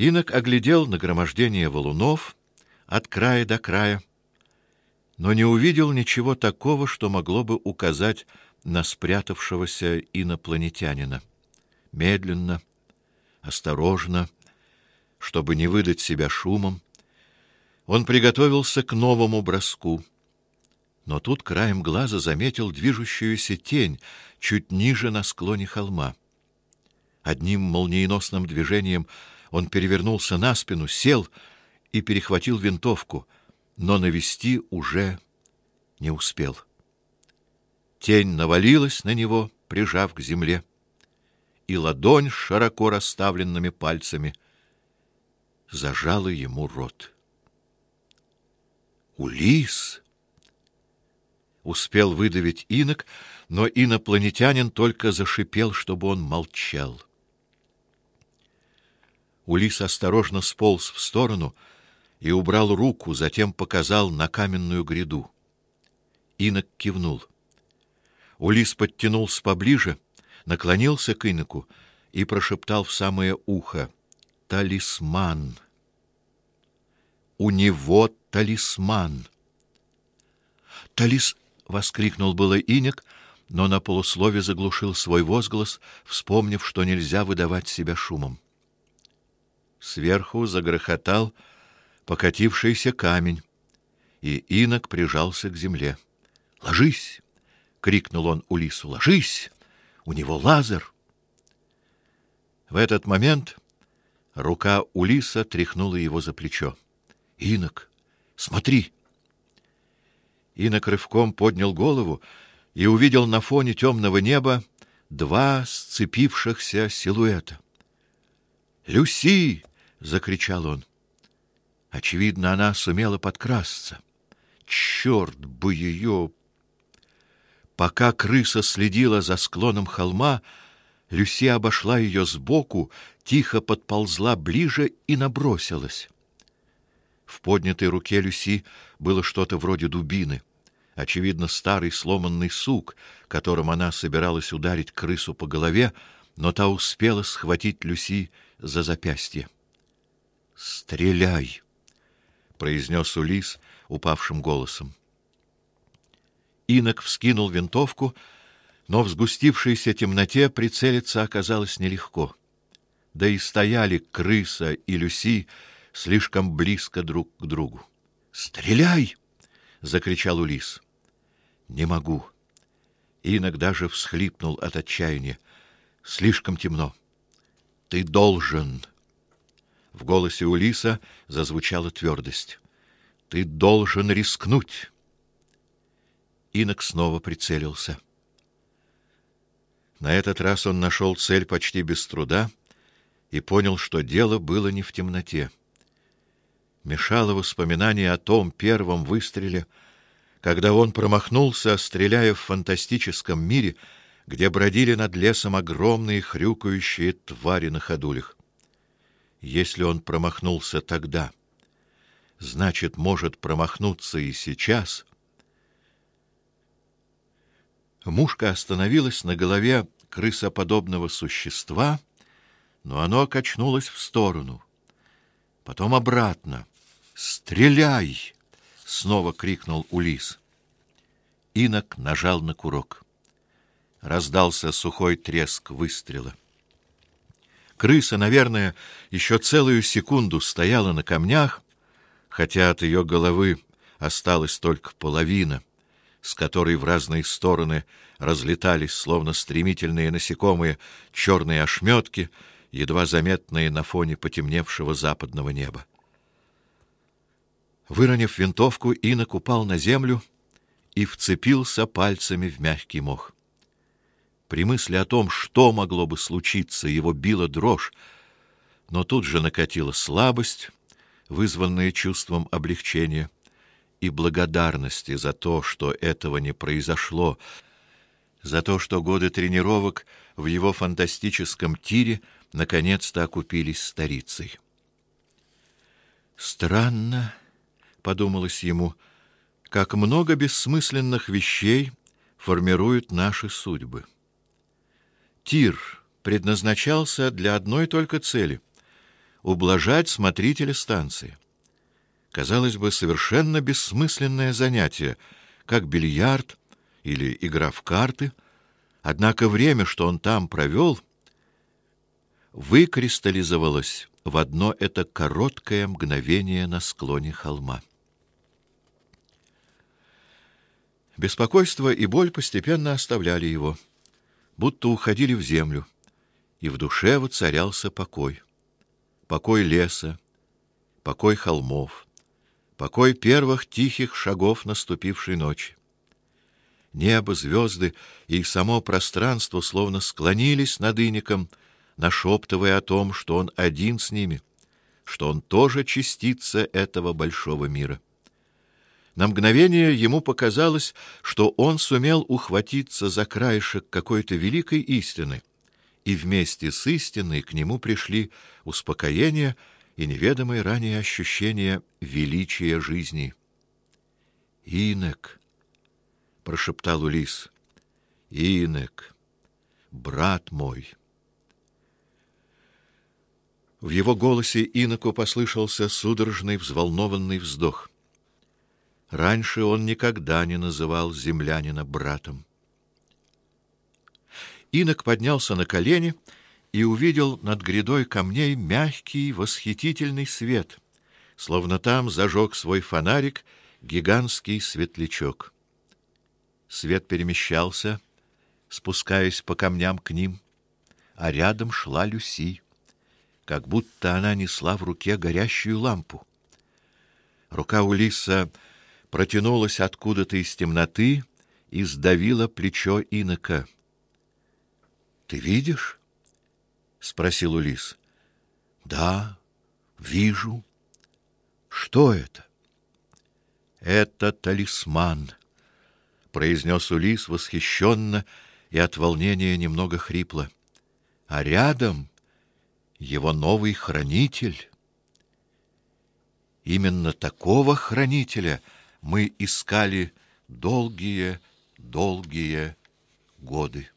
Инок оглядел нагромождение валунов от края до края, но не увидел ничего такого, что могло бы указать на спрятавшегося инопланетянина. Медленно, осторожно, чтобы не выдать себя шумом, он приготовился к новому броску. Но тут краем глаза заметил движущуюся тень чуть ниже на склоне холма. Одним молниеносным движением он перевернулся на спину, сел и перехватил винтовку, но навести уже не успел. Тень навалилась на него, прижав к земле, и ладонь широко расставленными пальцами зажала ему рот. Улис успел выдавить инок, но инопланетянин только зашипел, чтобы он молчал. Улис осторожно сполз в сторону и убрал руку, затем показал на каменную гряду. Инок кивнул. Улис подтянулся поближе, наклонился к иноку и прошептал в самое ухо: "Талисман. У него талисман". "Талис", воскликнул было инок, но на полуслове заглушил свой возглас, вспомнив, что нельзя выдавать себя шумом. Сверху загрохотал покатившийся камень, и инок прижался к земле. "Ложись!" крикнул он Улису. "Ложись! У него лазер!" В этот момент рука Улиса тряхнула его за плечо. "Инок, смотри!" Инок рывком поднял голову и увидел на фоне темного неба два сцепившихся силуэта. "Люси!" Закричал он. Очевидно, она сумела подкрасться. Черт бы ее! Пока крыса следила за склоном холма, Люси обошла ее сбоку, тихо подползла ближе и набросилась. В поднятой руке Люси было что-то вроде дубины, очевидно, старый сломанный сук, которым она собиралась ударить крысу по голове, но та успела схватить Люси за запястье. "Стреляй", произнес Улис упавшим голосом. Инок вскинул винтовку, но в сгустившейся темноте прицелиться оказалось нелегко. Да и стояли крыса и Люси слишком близко друг к другу. "Стреляй!" закричал Улис. "Не могу". Инок даже всхлипнул от отчаяния. Слишком темно. Ты должен. В голосе Улиса зазвучала твердость. Ты должен рискнуть. Инок снова прицелился. На этот раз он нашел цель почти без труда и понял, что дело было не в темноте. Мешало воспоминание о том первом выстреле, когда он промахнулся, стреляя в фантастическом мире, где бродили над лесом огромные хрюкающие твари на ходулях. Если он промахнулся тогда, значит, может промахнуться и сейчас. Мушка остановилась на голове крысоподобного существа, но оно качнулось в сторону, потом обратно. "Стреляй!" снова крикнул Улис. Инок нажал на курок. Раздался сухой треск выстрела. Крыса, наверное, еще целую секунду стояла на камнях, хотя от ее головы осталась только половина, с которой в разные стороны разлетались, словно стремительные насекомые, черные ошметки, едва заметные на фоне потемневшего западного неба. Выронив винтовку, Инок упал на землю и вцепился пальцами в мягкий мох. При мысли о том, что могло бы случиться, его била дрожь, но тут же накатила слабость, вызванная чувством облегчения и благодарности за то, что этого не произошло, за то, что годы тренировок в его фантастическом тире наконец-то окупились старицей. Странно, подумалось ему, как много бессмысленных вещей формируют наши судьбы. Тир предназначался для одной только цели ублажать смотрителя станции. Казалось бы, совершенно бессмысленное занятие, как бильярд или игра в карты, однако время, что он там провел, выкристаллизовалось в одно это короткое мгновение на склоне холма. Беспокойство и боль постепенно оставляли его, будто уходили в землю, и в душе воцарялся покой. Покой леса, покой холмов, покой первых тихих шагов наступившей ночи. Небо, звезды и само пространство словно склонились над Иником, нашептывая о том, что он один с ними, что он тоже частица этого большого мира. На мгновение ему показалось, что он сумел ухватиться за краешек какой-то великой истины, и вместе с истиной к нему пришли успокоение и неведомые ранее ощущения величия жизни. «Инок!» — прошептал Улис. «Инок! Брат мой!» В его голосе иноку послышался судорожный, взволнованный вздох. Раньше он никогда не называл землянина братом. Инок поднялся на колени и увидел над грядой камней мягкий, восхитительный свет, словно там зажег свой фонарик гигантский светлячок. Свет перемещался, спускаясь по камням к ним, а рядом шла Люси как будто она несла в руке горящую лампу. Рука Улиса протянулась откуда-то из темноты и сдавила плечо инока. Ты видишь? спросил Улис. Да, вижу. Что это? Это талисман, произнес Улис восхищенно и от волнения немного хрипло. А рядом его новый хранитель. Именно такого хранителя мы искали долгие, долгие годы.